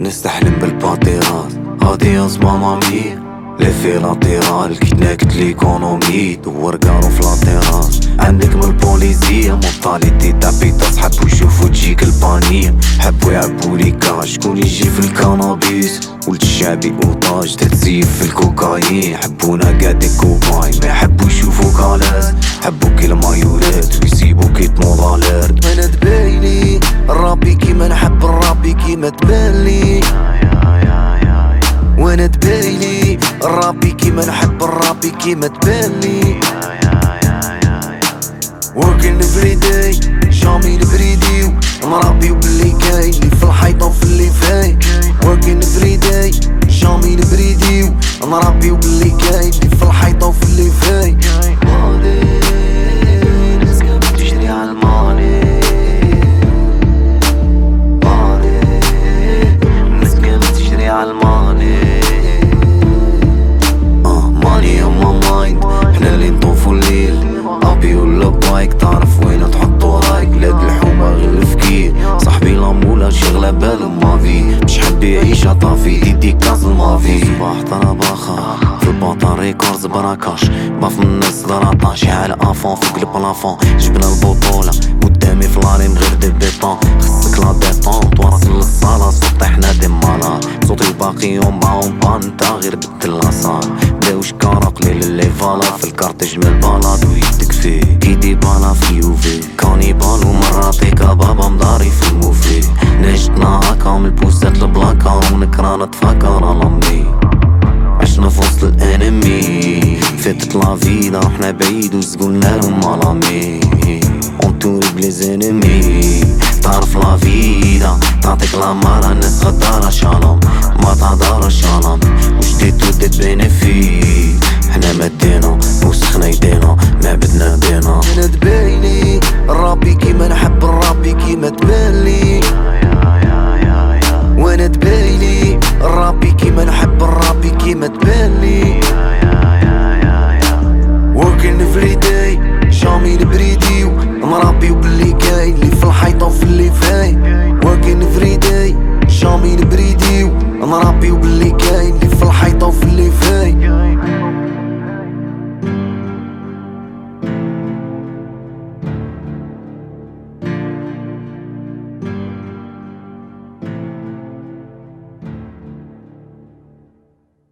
نستحلم بالباطيرات اديوس ماما ميا لفي لاتيرال كي تناكت ليكونومي. دور كارو في عندك من البوليزية مونتاليتي تابيتا صحاب ويشوفو تجيك البانية حبو يعبو لي كاش شكون يجي في الكانابيس. ولد الشعبي أوتاج تتزيف في الكوكايين. حبونا قادي كوباي ما يحبو يشوفو كالاس حبو كي المايولات ويسيبو كي تموضالات كيما تبالي. وأنا تبايني الرابي كيما نحب الرابي كيما تبالي. Working every day. جامي نربي وباللي كاين. اللي في الحيطة صباح طرباخة في الباطا ريكوردز براكاش. باف من الناس درطاش على أفون فوق البلافون جبنا البطولة. قدامي في لاريم غير دي بيطون خصك لا ديتونت وراسل للصالة صوت إحنا دي مالات صوتي الباقي يوم معاهم بانتا غير بدل لاصال بداو شكارة قليل اللي فالا. في الكارتج من البلاد ويدك فيه ايدي بالا في يوفي كانيبال ومراتي كبابا مداري في الموفي. نجتنا هكا من البوسات البلاكا ونكرا نتفكر لامي عشنا في وسط الانمي. فاتت لافينا رحنا بعيد وزقولنا لهم مالامي انتوري بلي زانمي تعرف لافينا تعطيك لامارة الناس غدارة شالام ما تهدارة شالام وجديد ودت بين فيه إحنا مدينا وسخنا يدينا ما بدنا دينا أنا تبالي ربي كيما نحب ربي كيما تبالي وأنا تبيني تبالي working every day. شامي البريدي مربي وباللي جاي اللي في الحيطة وفي اللي فاي working every day. جامي البريدي مربي وباللي